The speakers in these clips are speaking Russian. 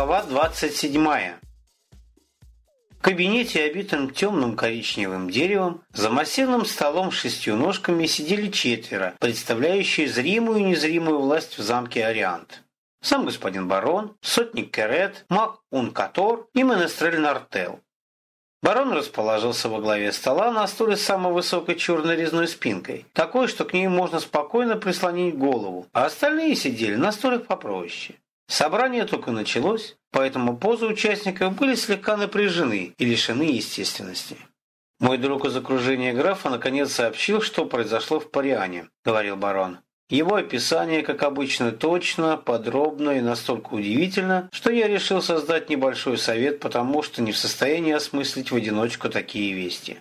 Глава 27. В кабинете, обитом темным коричневым деревом, за массивным столом с шестью ножками сидели четверо, представляющие зримую и незримую власть в замке Ориант. Сам господин барон, сотник Керет, маг Ункатор и менестрель Нартел. Барон расположился во главе стола на стуле с самой высокой черной резной спинкой, такой, что к ней можно спокойно прислонить голову, а остальные сидели на стульях попроще. Собрание только началось, поэтому позы участников были слегка напряжены и лишены естественности. «Мой друг из окружения графа наконец сообщил, что произошло в Париане», — говорил барон. Его описание, как обычно, точно, подробно и настолько удивительно, что я решил создать небольшой совет, потому что не в состоянии осмыслить в одиночку такие вести.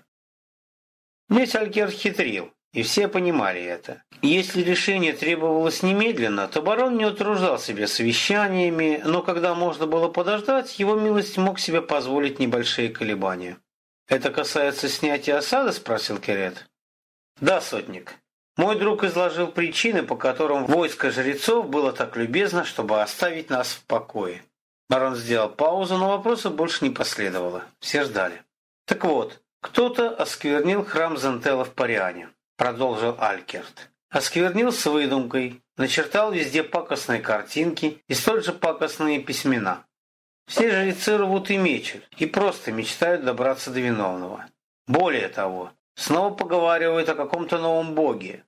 Ведь Алькерт хитрил, и все понимали это. Если решение требовалось немедленно, то барон не утруждал себя совещаниями, но когда можно было подождать, его милость мог себе позволить небольшие колебания. «Это касается снятия осады?» – спросил Керет. «Да, сотник. Мой друг изложил причины, по которым войско жрецов было так любезно, чтобы оставить нас в покое». Барон сделал паузу, но вопроса больше не последовало. Все ждали. «Так вот, кто-то осквернил храм Зентела в Париане продолжил Алькерт. Осквернил с выдумкой, начертал везде пакостные картинки и столь же пакостные письмена. Все жрецы рвут и мечут, и просто мечтают добраться до виновного. Более того, снова поговаривают о каком-то новом боге.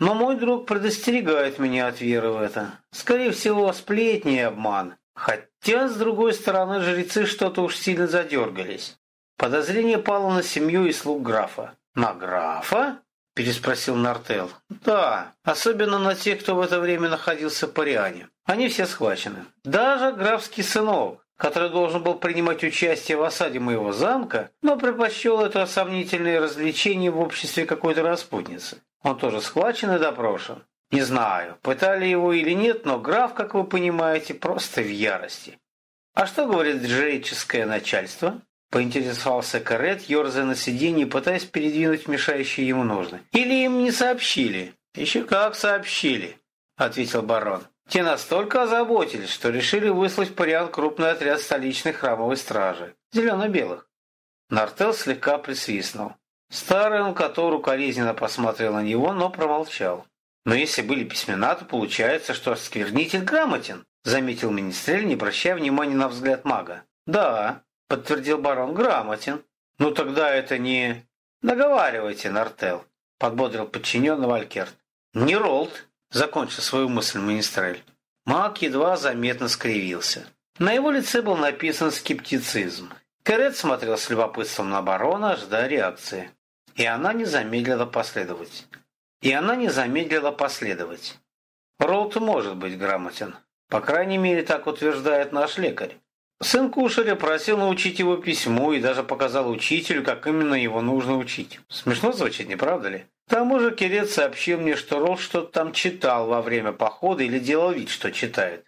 Но мой друг предостерегает меня от веры в это. Скорее всего, сплетни и обман. Хотя, с другой стороны, жрецы что-то уж сильно задергались. Подозрение пало на семью и слуг графа. На графа? – переспросил Нартел. «Да, особенно на тех, кто в это время находился в Париане. Они все схвачены. Даже графский сынок, который должен был принимать участие в осаде моего замка, но предпочел это сомнительное развлечение в обществе какой-то распутницы. Он тоже схвачен и допрошен. Не знаю, пытали его или нет, но граф, как вы понимаете, просто в ярости. А что говорит жреческое начальство? Поинтересовался Карет, ерзая на сиденье, пытаясь передвинуть мешающие ему ножны. «Или им не сообщили?» «Еще как сообщили», — ответил барон. Те настолько озаботились, что решили выслать Париан крупный отряд столичной храмовой стражи, зелено-белых. Нартел слегка присвистнул. Старый Анкатор укоризненно посмотрел на него, но промолчал. «Но если были письмена, то получается, что осквернитель грамотен», заметил Министрель, не обращая внимания на взгляд мага. «Да, подтвердил барон. Грамотен. Ну тогда это не... Договаривайте, Нартел, подбодрил подчиненного Алькерт. Не Ролд, закончил свою мысль Министрель. Маг едва заметно скривился. На его лице был написан скептицизм. Керет смотрел с любопытством на барона, ожидая реакции. И она не замедлила последовать. И она не замедлила последовать. Ролд может быть грамотен. По крайней мере, так утверждает наш лекарь. Сын Кушаря просил научить его письму и даже показал учителю, как именно его нужно учить. Смешно звучит, не правда ли? К тому же Кирет сообщил мне, что Ролл что-то там читал во время похода или делал вид, что читает.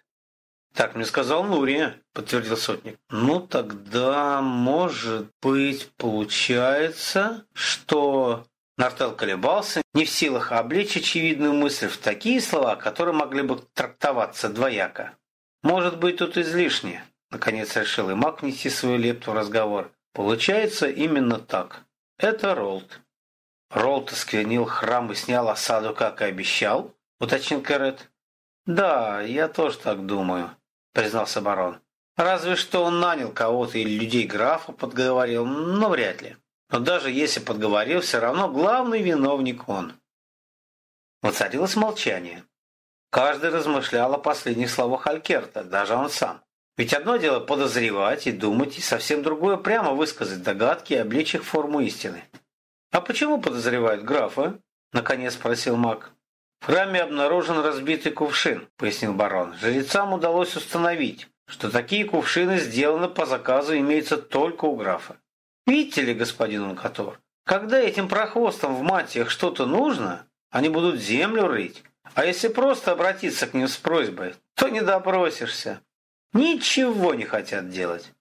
«Так мне сказал Нурия», — подтвердил сотник. «Ну тогда, может быть, получается, что...» Нартел колебался, не в силах облечь очевидную мысль в такие слова, которые могли бы трактоваться двояко. «Может быть, тут излишнее». Наконец решил и маг внести свою лепту в разговор. Получается именно так. Это Ролд. Ролд осквернил храм и снял осаду, как и обещал, уточнил Кэрет. Да, я тоже так думаю, признался барон. Разве что он нанял кого-то или людей графа подговорил, но вряд ли. Но даже если подговорил, все равно главный виновник он. Воцарилось молчание. Каждый размышлял о последних словах Алькерта, даже он сам. Ведь одно дело подозревать и думать, и совсем другое прямо высказать догадки и облечь их в форму истины. «А почему подозревают графа?» – наконец спросил маг. «В храме обнаружен разбитый кувшин», – пояснил барон. «Жрецам удалось установить, что такие кувшины сделаны по заказу и имеются только у графа. Видите ли, господин Ункатор, когда этим прохвостам в мантиях что-то нужно, они будут землю рыть, а если просто обратиться к ним с просьбой, то не допросишься. Ничего не хотят делать.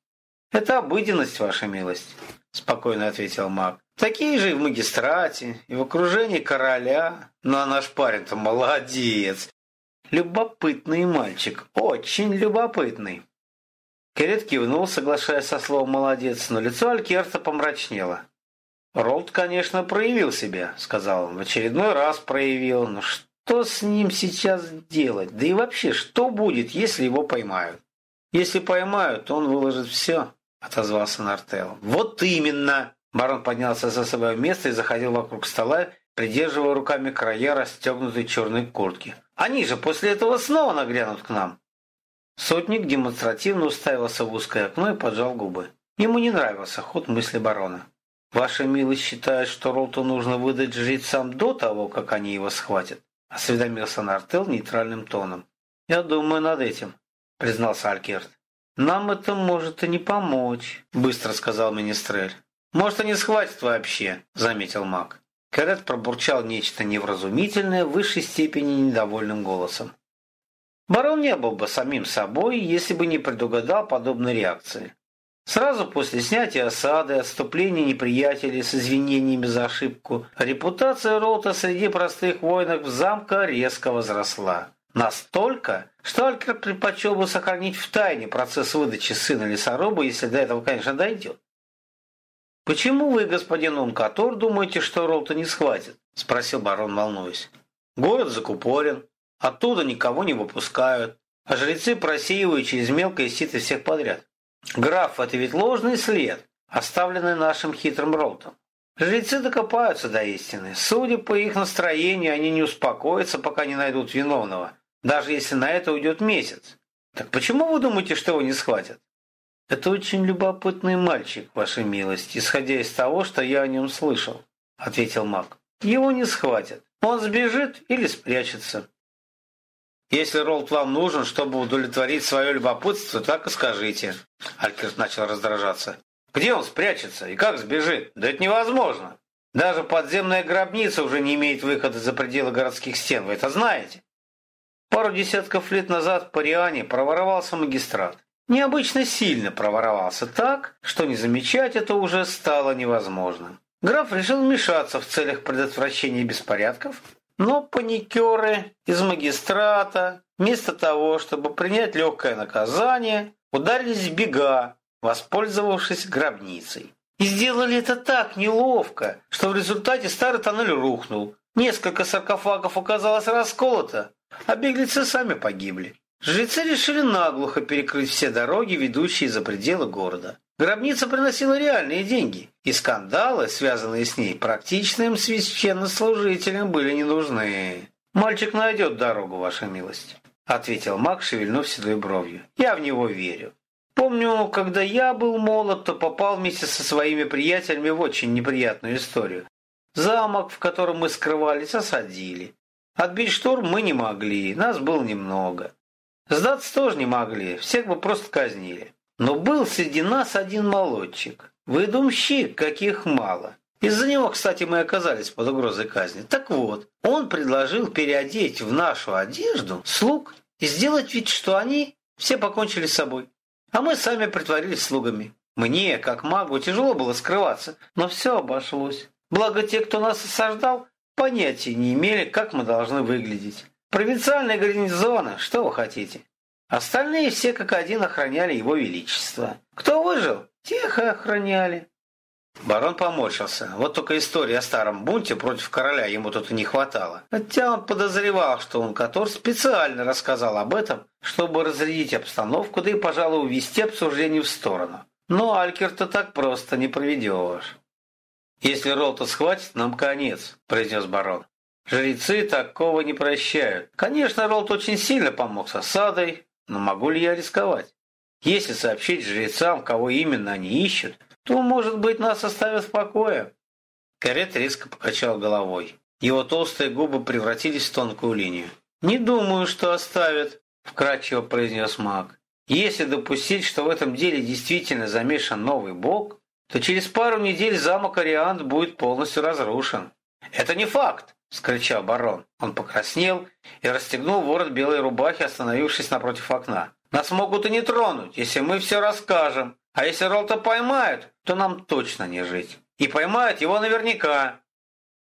Это обыденность, ваша милость, спокойно ответил маг. Такие же и в магистрате, и в окружении короля. Ну а наш парень-то молодец. Любопытный мальчик, очень любопытный. Керет кивнул, соглашаясь со словом «молодец», но лицо Алькерта помрачнело. «Ролд, конечно, проявил себя», — сказал он. «В очередной раз проявил. Но что с ним сейчас делать? Да и вообще, что будет, если его поймают?» «Если поймают, он выложит все», — отозвался Нартел. «Вот именно!» Барон поднялся за свое место и заходил вокруг стола, придерживая руками края расстегнутой черной куртки. «Они же после этого снова наглянут к нам!» Сотник демонстративно уставился в узкое окно и поджал губы. Ему не нравился ход мысли барона. «Ваша милость считает, что Ролту нужно выдать жрецам до того, как они его схватят?» Осведомился Нартел нейтральным тоном. «Я думаю над этим», — признался Алькерт. «Нам это может и не помочь», — быстро сказал Министрель. «Может, и не схватят вообще», — заметил маг. Кэрет пробурчал нечто невразумительное в высшей степени недовольным голосом. Барон не был бы самим собой, если бы не предугадал подобной реакции. Сразу после снятия осады, отступления неприятелей с извинениями за ошибку, репутация Роута среди простых воинов замка резко возросла. Настолько, что Алькер предпочел бы сохранить в тайне процесс выдачи сына лесоруба, если до этого, конечно, дойдет. «Почему вы, господин Ункатор, думаете, что Ролта не схватит?» – спросил барон, волнуясь. «Город закупорен, оттуда никого не выпускают, а жрецы просеивают через мелкое сито всех подряд. Граф, это ведь ложный след, оставленный нашим хитрым Ролтом. Жрецы докопаются до истины. Судя по их настроению, они не успокоятся, пока не найдут виновного, даже если на это уйдет месяц. Так почему вы думаете, что его не схватят? Это очень любопытный мальчик, ваша милость, исходя из того, что я о нем слышал, ответил маг. Его не схватят. Он сбежит или спрячется. Если Ролд вам нужен, чтобы удовлетворить свое любопытство, так и скажите. Алькерт начал раздражаться. Где он спрячется и как сбежит? Да это невозможно. Даже подземная гробница уже не имеет выхода за пределы городских стен, вы это знаете. Пару десятков лет назад в Париане проворовался магистрат. Необычно сильно проворовался так, что не замечать это уже стало невозможным. Граф решил вмешаться в целях предотвращения беспорядков но паникеры из магистрата, вместо того, чтобы принять легкое наказание, ударились в бега, воспользовавшись гробницей. И сделали это так неловко, что в результате старый тоннель рухнул. Несколько саркофагов оказалось расколото, а беглецы сами погибли. Жрецы решили наглухо перекрыть все дороги, ведущие за пределы города. Гробница приносила реальные деньги, и скандалы, связанные с ней, практичным священнослужителям были не нужны. «Мальчик найдет дорогу, ваша милость», — ответил маг, шевельнув седой бровью. «Я в него верю. Помню, когда я был молод, то попал вместе со своими приятелями в очень неприятную историю. Замок, в котором мы скрывались, осадили. Отбить штурм мы не могли, нас было немного. Сдаться тоже не могли, всех бы просто казнили. Но был среди нас один молодчик. Выдумщик, каких мало. Из-за него, кстати, мы оказались под угрозой казни. Так вот, он предложил переодеть в нашу одежду слуг и сделать вид, что они все покончили с собой. А мы сами притворились слугами. Мне, как магу, тяжело было скрываться, но все обошлось. Благо те, кто нас осаждал, понятия не имели, как мы должны выглядеть. Провинциальная гарнизона, что вы хотите? Остальные все как один охраняли его величество. Кто выжил, тех и охраняли. Барон поморщился. Вот только история о старом бунте против короля ему тут и не хватало. Хотя он подозревал, что он Котор специально рассказал об этом, чтобы разрядить обстановку, да и, пожалуй, увести обсуждение в сторону. Но Алькерта так просто не проведешь. «Если Ролта схватит, нам конец», – произнес барон. «Жрецы такого не прощают. Конечно, Ролт очень сильно помог с осадой, но могу ли я рисковать? Если сообщить жрецам, кого именно они ищут, то, может быть, нас оставят в покое. Карет резко покачал головой. Его толстые губы превратились в тонкую линию. «Не думаю, что оставят», – вкратчиво произнес маг. «Если допустить, что в этом деле действительно замешан новый бог, то через пару недель замок Ариант будет полностью разрушен». «Это не факт!» – скричал барон. Он покраснел и расстегнул ворот белой рубахи, остановившись напротив окна. «Нас могут и не тронуть, если мы все расскажем. А если Ролта поймают, то нам точно не жить. И поймают его наверняка».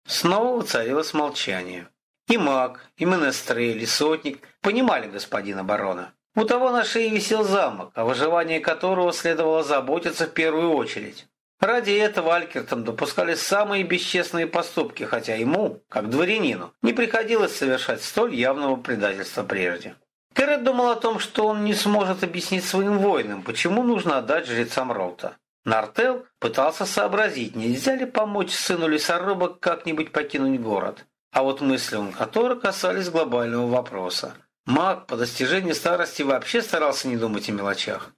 Снова воцарилось молчание. И маг, и менестрель, и сотник понимали господина барона. У того на шее висел замок, о выживании которого следовало заботиться в первую очередь. Ради этого Алькертом допускали самые бесчестные поступки, хотя ему, как дворянину, не приходилось совершать столь явного предательства прежде. Кэррет думал о том, что он не сможет объяснить своим воинам, почему нужно отдать жрецам Роута. Нартел пытался сообразить, нельзя ли помочь сыну лесоруба как-нибудь покинуть город. А вот мысли он которые касались глобального вопроса. Маг по достижении старости вообще старался не думать о мелочах.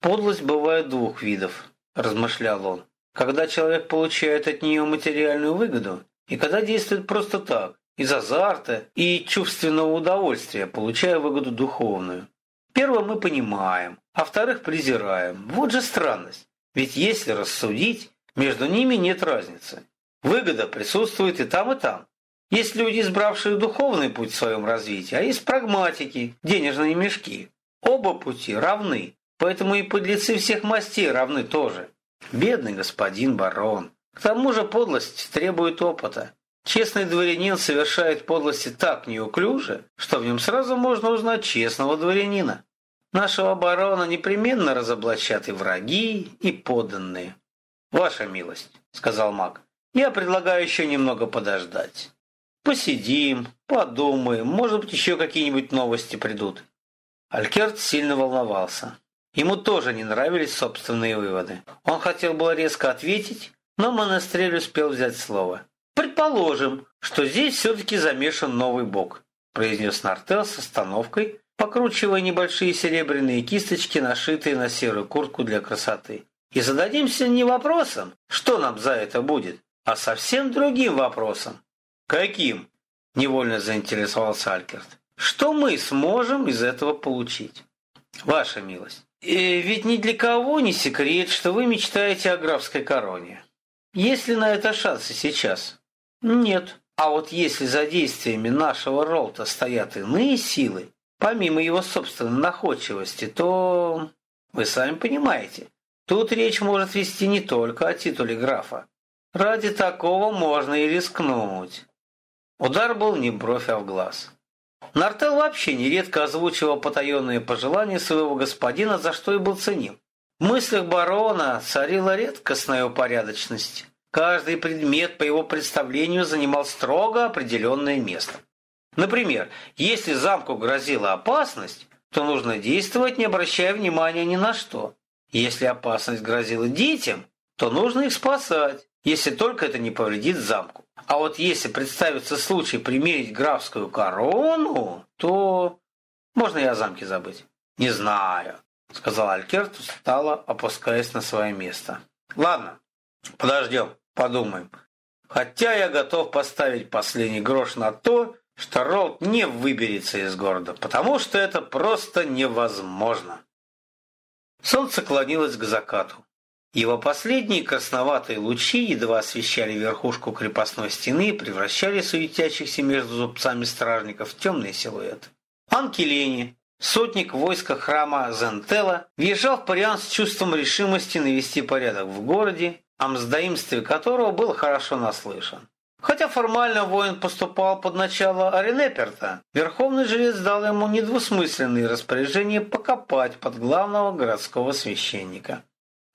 «Подлость бывает двух видов», – размышлял он. «Когда человек получает от нее материальную выгоду, и когда действует просто так, из азарта и чувственного удовольствия, получая выгоду духовную. Первое мы понимаем, а вторых презираем. Вот же странность. Ведь если рассудить, между ними нет разницы. Выгода присутствует и там, и там. Есть люди, избравшие духовный путь в своем развитии, а есть прагматики, денежные мешки. Оба пути равны, поэтому и подлецы всех мастей равны тоже. Бедный господин барон. К тому же подлость требует опыта. Честный дворянин совершает подлости так неуклюже, что в нем сразу можно узнать честного дворянина. Нашего барона непременно разоблачат и враги, и подданные. «Ваша милость», — сказал маг, — «я предлагаю еще немного подождать. Посидим, подумаем, может быть, еще какие-нибудь новости придут». Алькерт сильно волновался. Ему тоже не нравились собственные выводы. Он хотел было резко ответить, но монастырь успел взять слово. «Предположим, что здесь все-таки замешан новый бог», произнес Нартел с остановкой, покручивая небольшие серебряные кисточки, нашитые на серую куртку для красоты. И зададимся не вопросом, что нам за это будет, а совсем другим вопросом. «Каким?» – невольно заинтересовался Алькерт. «Что мы сможем из этого получить?» «Ваша милость, и ведь ни для кого не секрет, что вы мечтаете о графской короне. Есть ли на это шансы сейчас?» Нет. А вот если за действиями нашего Ролта стоят иные силы, помимо его собственной находчивости, то... Вы сами понимаете, тут речь может вести не только о титуле графа. Ради такого можно и рискнуть. Удар был не бровь, а в глаз. Нартел вообще нередко озвучивал потаенные пожелания своего господина, за что и был ценим. В мыслях барона царила редкостная упорядоченность. Каждый предмет по его представлению занимал строго определенное место. Например, если замку грозила опасность, то нужно действовать, не обращая внимания ни на что. Если опасность грозила детям, то нужно их спасать, если только это не повредит замку. А вот если представится случай примерить графскую корону, то можно и о замке забыть. Не знаю, сказал Алькерт, устало опускаясь на свое место. Ладно, подождем. Подумаем. Хотя я готов поставить последний грош на то, что Ролд не выберется из города, потому что это просто невозможно. Солнце клонилось к закату. Его последние красноватые лучи едва освещали верхушку крепостной стены и превращали суетящихся между зубцами стражников в темные силуэты. Анкелени, сотник войска храма Зентела, въезжал в Париан с чувством решимости навести порядок в городе о мздоимстве которого был хорошо наслышан. Хотя формально воин поступал под начало Аренеперта, верховный жрец дал ему недвусмысленные распоряжения покопать под главного городского священника.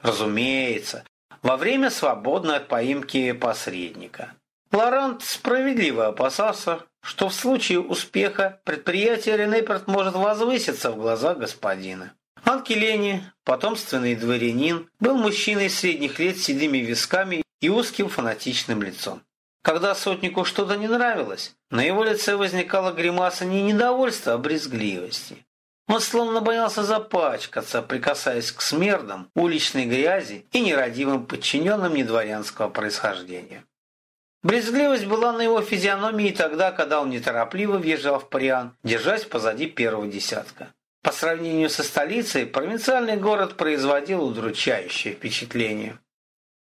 Разумеется, во время свободной от поимки посредника. Лорант справедливо опасался, что в случае успеха предприятие Ренеперт может возвыситься в глазах господина. Анкелени, потомственный дворянин, был мужчиной средних лет с седыми висками и узким фанатичным лицом. Когда сотнику что-то не нравилось, на его лице возникала гримаса не недовольства, а брезгливости. Он словно боялся запачкаться, прикасаясь к смердам, уличной грязи и нерадивым подчиненным недворянского происхождения. Брезгливость была на его физиономии тогда, когда он неторопливо въезжал в Париан, держась позади первого десятка. По сравнению со столицей, провинциальный город производил удручающее впечатление.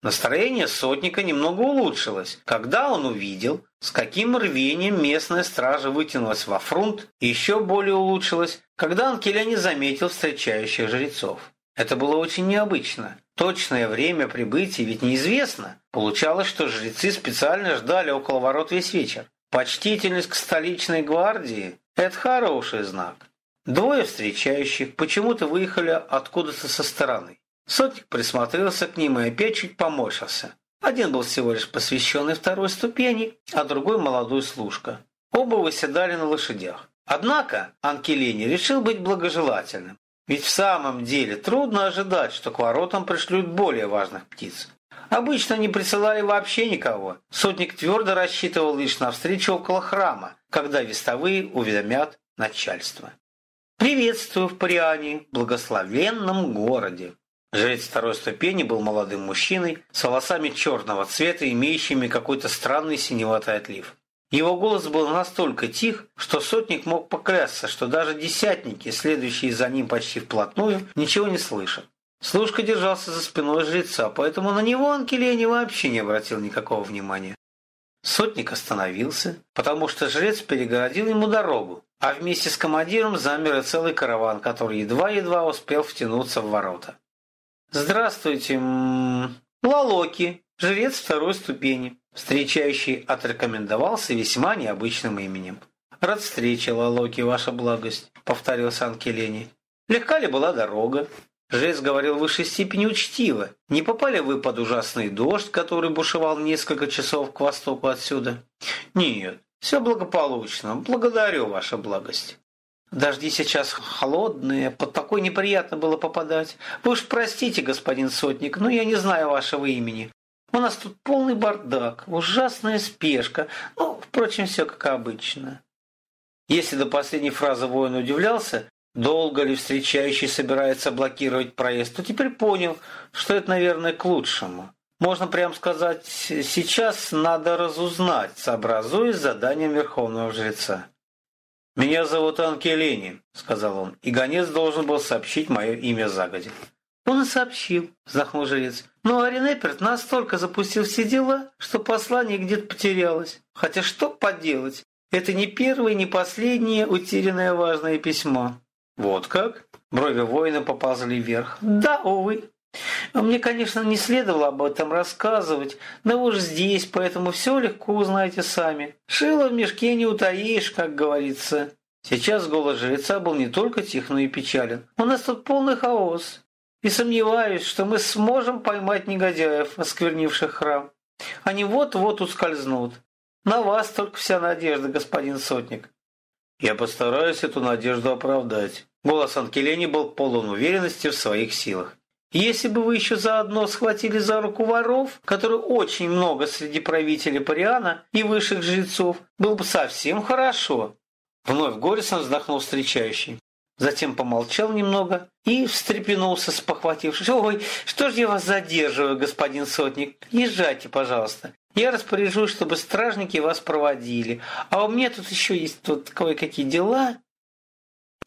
Настроение сотника немного улучшилось, когда он увидел, с каким рвением местная стража вытянулась во фронт, и еще более улучшилось, когда Анкеля заметил встречающих жрецов. Это было очень необычно. Точное время прибытия ведь неизвестно. Получалось, что жрецы специально ждали около ворот весь вечер. Почтительность к столичной гвардии – это хороший знак. Двое встречающих почему-то выехали откуда-то со стороны. Сотник присмотрелся к ним и опять чуть поморщился. Один был всего лишь посвященный второй ступени, а другой молодой служка. Оба выседали на лошадях. Однако Анкелини решил быть благожелательным. Ведь в самом деле трудно ожидать, что к воротам пришлют более важных птиц. Обычно не присылали вообще никого. Сотник твердо рассчитывал лишь на встречу около храма, когда вестовые уведомят начальство. «Приветствую в Париане, благословенном городе!» Жрец второй ступени был молодым мужчиной с волосами черного цвета, имеющими какой-то странный синеватый отлив. Его голос был настолько тих, что сотник мог поклясться, что даже десятники, следующие за ним почти вплотную, ничего не слышат. Служка держался за спиной жреца, поэтому на него Анкелени вообще не обратил никакого внимания. Сотник остановился, потому что жрец перегородил ему дорогу, а вместе с командиром замер и целый караван, который едва-едва успел втянуться в ворота. «Здравствуйте, Лалоки, жрец второй ступени», встречающий отрекомендовался весьма необычным именем. «Рад встрече, Лалоки, ваша благость», — повторил Санкелени. «Легка ли была дорога?» Жрец говорил в высшей степени учтиво. Не попали вы под ужасный дождь, который бушевал несколько часов к востоку отсюда? Нет, все благополучно. Благодарю, ваша благость. Дожди сейчас холодные, под такой неприятно было попадать. Вы уж простите, господин Сотник, но я не знаю вашего имени. У нас тут полный бардак, ужасная спешка. Ну, впрочем, все как обычно. Если до последней фразы воин удивлялся, долго ли встречающий собирается блокировать проезд, то теперь понял, что это, наверное, к лучшему. Можно прямо сказать, сейчас надо разузнать, сообразуясь заданием Верховного Жреца. «Меня зовут Анкелини», — сказал он, и гонец должен был сообщить мое имя загодя. «Он и сообщил», — вздохнул жрец. «Но Аринеперт настолько запустил все дела, что послание где-то потерялось. Хотя что поделать, это не первое, не последнее утерянное важное письмо». «Вот как?» Брови воина поползли вверх. «Да, увы. Мне, конечно, не следовало об этом рассказывать, но вы же здесь, поэтому все легко узнаете сами. Шило в мешке не утаишь, как говорится. Сейчас голос жреца был не только тих, но и печален. У нас тут полный хаос. И сомневаюсь, что мы сможем поймать негодяев, осквернивших храм. Они вот-вот ускользнут. На вас только вся надежда, господин Сотник. Я постараюсь эту надежду оправдать. Голос Анкелени был полон уверенности в своих силах. Если бы вы еще заодно схватили за руку воров, которые очень много среди правителей Париана и высших жрецов, было бы совсем хорошо. Вновь горестно вздохнул встречающий. Затем помолчал немного и встрепенулся, спохватившись. «Ой, что ж я вас задерживаю, господин сотник? Езжайте, пожалуйста. Я распоряжусь, чтобы стражники вас проводили. А у меня тут еще есть тут кое-какие дела».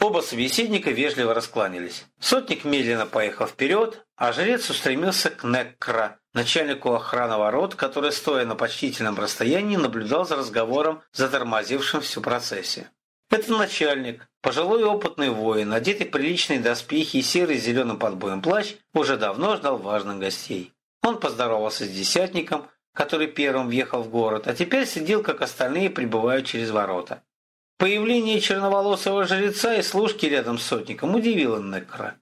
Оба собеседника вежливо раскланялись. Сотник медленно поехал вперед, а жрец устремился к Неккра, начальнику охраны ворот, который, стоя на почтительном расстоянии, наблюдал за разговором, затормозившим всю процессию. Это начальник, пожилой опытный воин, одетый в приличные доспехи и серый с зеленым подбоем плащ, уже давно ждал важных гостей. Он поздоровался с десятником, который первым въехал в город, а теперь сидел, как остальные, прибывая через ворота. Появление черноволосого жреца и служки рядом с сотником удивило Некра.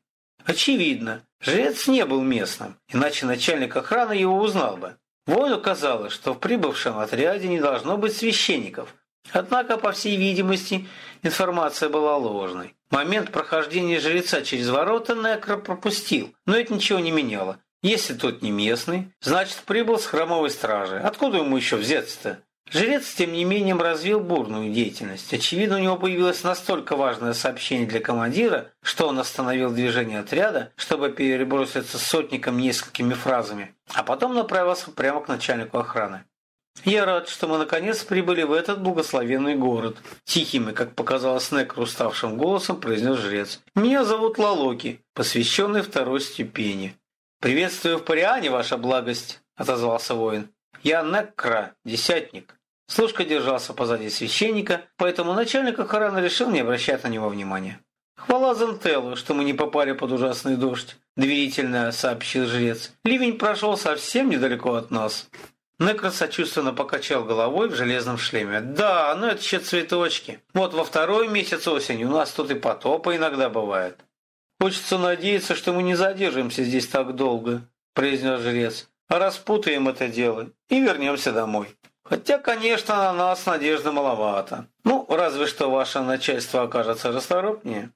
Очевидно, жрец не был местным, иначе начальник охраны его узнал бы. Воину казалось, что в прибывшем отряде не должно быть священников. Однако, по всей видимости, информация была ложной. Момент прохождения жреца через ворота Некро пропустил, но это ничего не меняло. Если тот не местный, значит прибыл с храмовой стражи. Откуда ему еще взяться-то? Жрец, тем не менее, развил бурную деятельность. Очевидно, у него появилось настолько важное сообщение для командира, что он остановил движение отряда, чтобы переброситься с сотником несколькими фразами, а потом направился прямо к начальнику охраны. «Я рад, что мы наконец прибыли в этот благословенный город», – тихим и, как показалось Некру, уставшим голосом произнес жрец. «Меня зовут Лалоки, посвященный второй ступени». «Приветствую в Париане, ваша благость», – отозвался воин. Я Неккра, десятник. Служка держался позади священника, поэтому начальник охраны решил не обращать на него внимания. «Хвала Зентелу, что мы не попали под ужасный дождь», – доверительно сообщил жрец. «Ливень прошел совсем недалеко от нас». Некро сочувственно покачал головой в железном шлеме. «Да, но это еще цветочки. Вот во второй месяц осени у нас тут и потопы иногда бывает». «Хочется надеяться, что мы не задержимся здесь так долго», – произнес жрец. «А распутаем это дело и вернемся домой». Хотя, конечно, на нас надежды маловато. Ну, разве что ваше начальство окажется расторопнее.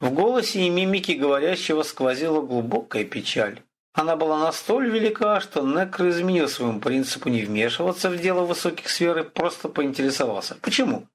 В голосе и мимике говорящего сквозила глубокая печаль. Она была настолько велика, что Некро изменил своему принципу не вмешиваться в дело высоких сфер и просто поинтересовался. Почему?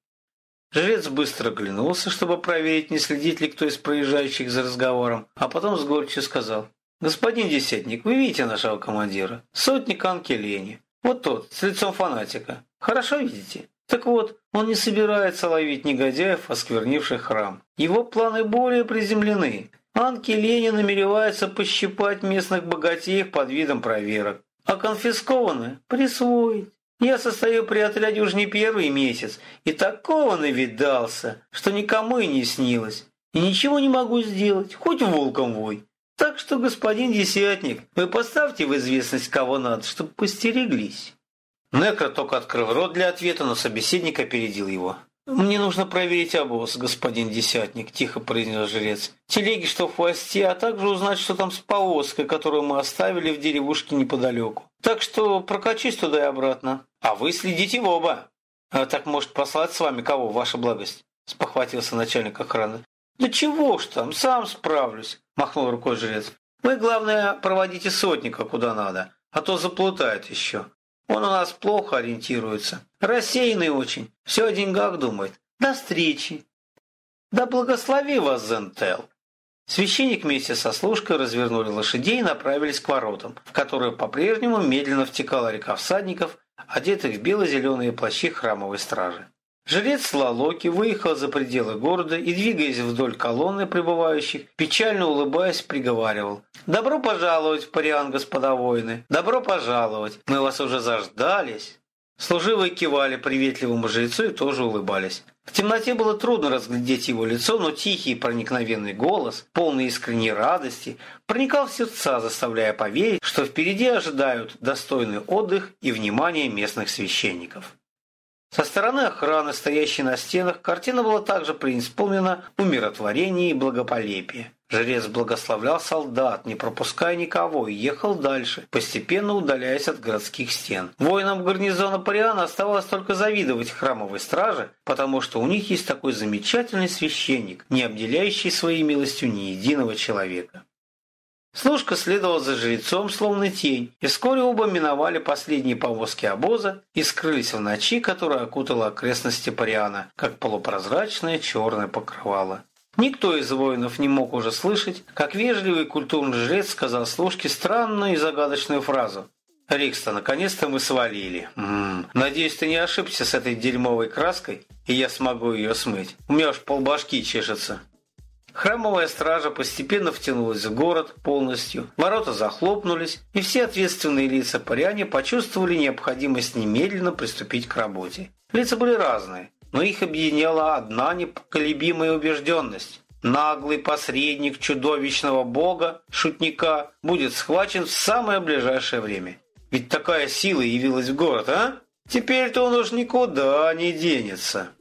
Жрец быстро оглянулся, чтобы проверить, не следит ли кто из проезжающих за разговором, а потом с горечью сказал. «Господин Десятник, вы видите нашего командира? Сотник Анкелени. Вот тот, с лицом фанатика. Хорошо видите? Так вот, он не собирается ловить негодяев, осквернивших храм. Его планы более приземлены. Анки Ленин намеревается пощипать местных богатеев под видом проверок. А конфискованное – присвоить. Я состою при отряде уж не первый месяц, и такого навидался, что никому и не снилось. И ничего не могу сделать, хоть волком вой. Так что, господин Десятник, вы поставьте в известность кого надо, чтобы постереглись». Некро только открыл рот для ответа, но собеседник опередил его. «Мне нужно проверить обоз, господин Десятник», – тихо произнес жрец. «Телеги, что в хвосте, а также узнать, что там с повозкой, которую мы оставили в деревушке неподалеку. Так что прокачусь туда и обратно. А вы следите в оба». А «Так, может, послать с вами кого, ваша благость?» – спохватился начальник охраны. «Да чего ж там, сам справлюсь», – махнул рукой жрец. «Вы, главное, проводите сотника куда надо, а то заплутает еще. Он у нас плохо ориентируется, рассеянный очень, все о деньгах думает. До встречи!» «Да благослови вас, Зентел!» Священник вместе со служкой развернули лошадей и направились к воротам, в которые по-прежнему медленно втекала река всадников, одетых в бело-зеленые плащи храмовой стражи. Жрец Лалоки выехал за пределы города и, двигаясь вдоль колонны прибывающих, печально улыбаясь, приговаривал «Добро пожаловать в Париан, господа воины! Добро пожаловать! Мы вас уже заждались!» Служивые кивали приветливому жрецу и тоже улыбались. В темноте было трудно разглядеть его лицо, но тихий проникновенный голос, полный искренней радости, проникал в сердца, заставляя поверить, что впереди ожидают достойный отдых и внимание местных священников. Со стороны охраны, стоящей на стенах, картина была также преисполнена умиротворения и благополепия. Жрец благословлял солдат, не пропуская никого, и ехал дальше, постепенно удаляясь от городских стен. Воинам гарнизона Париана оставалось только завидовать храмовой страже, потому что у них есть такой замечательный священник, не обделяющий своей милостью ни единого человека. Служка следовала за жрецом, словно тень, и вскоре оба миновали последние повозки обоза и скрылись в ночи, которая окутала окрестности Париана, как полупрозрачное черное покрывало. Никто из воинов не мог уже слышать, как вежливый культурный жрец сказал служке странную и загадочную фразу. «Рикста, наконец-то мы свалили. М -м, надеюсь, ты не ошибся с этой дерьмовой краской, и я смогу ее смыть. У меня уж полбашки чешется». Храмовая стража постепенно втянулась в город полностью, ворота захлопнулись, и все ответственные лица паряне почувствовали необходимость немедленно приступить к работе. Лица были разные, но их объединяла одна непоколебимая убежденность. Наглый посредник чудовищного бога, шутника, будет схвачен в самое ближайшее время. Ведь такая сила явилась в город, а? Теперь-то он уж никуда не денется.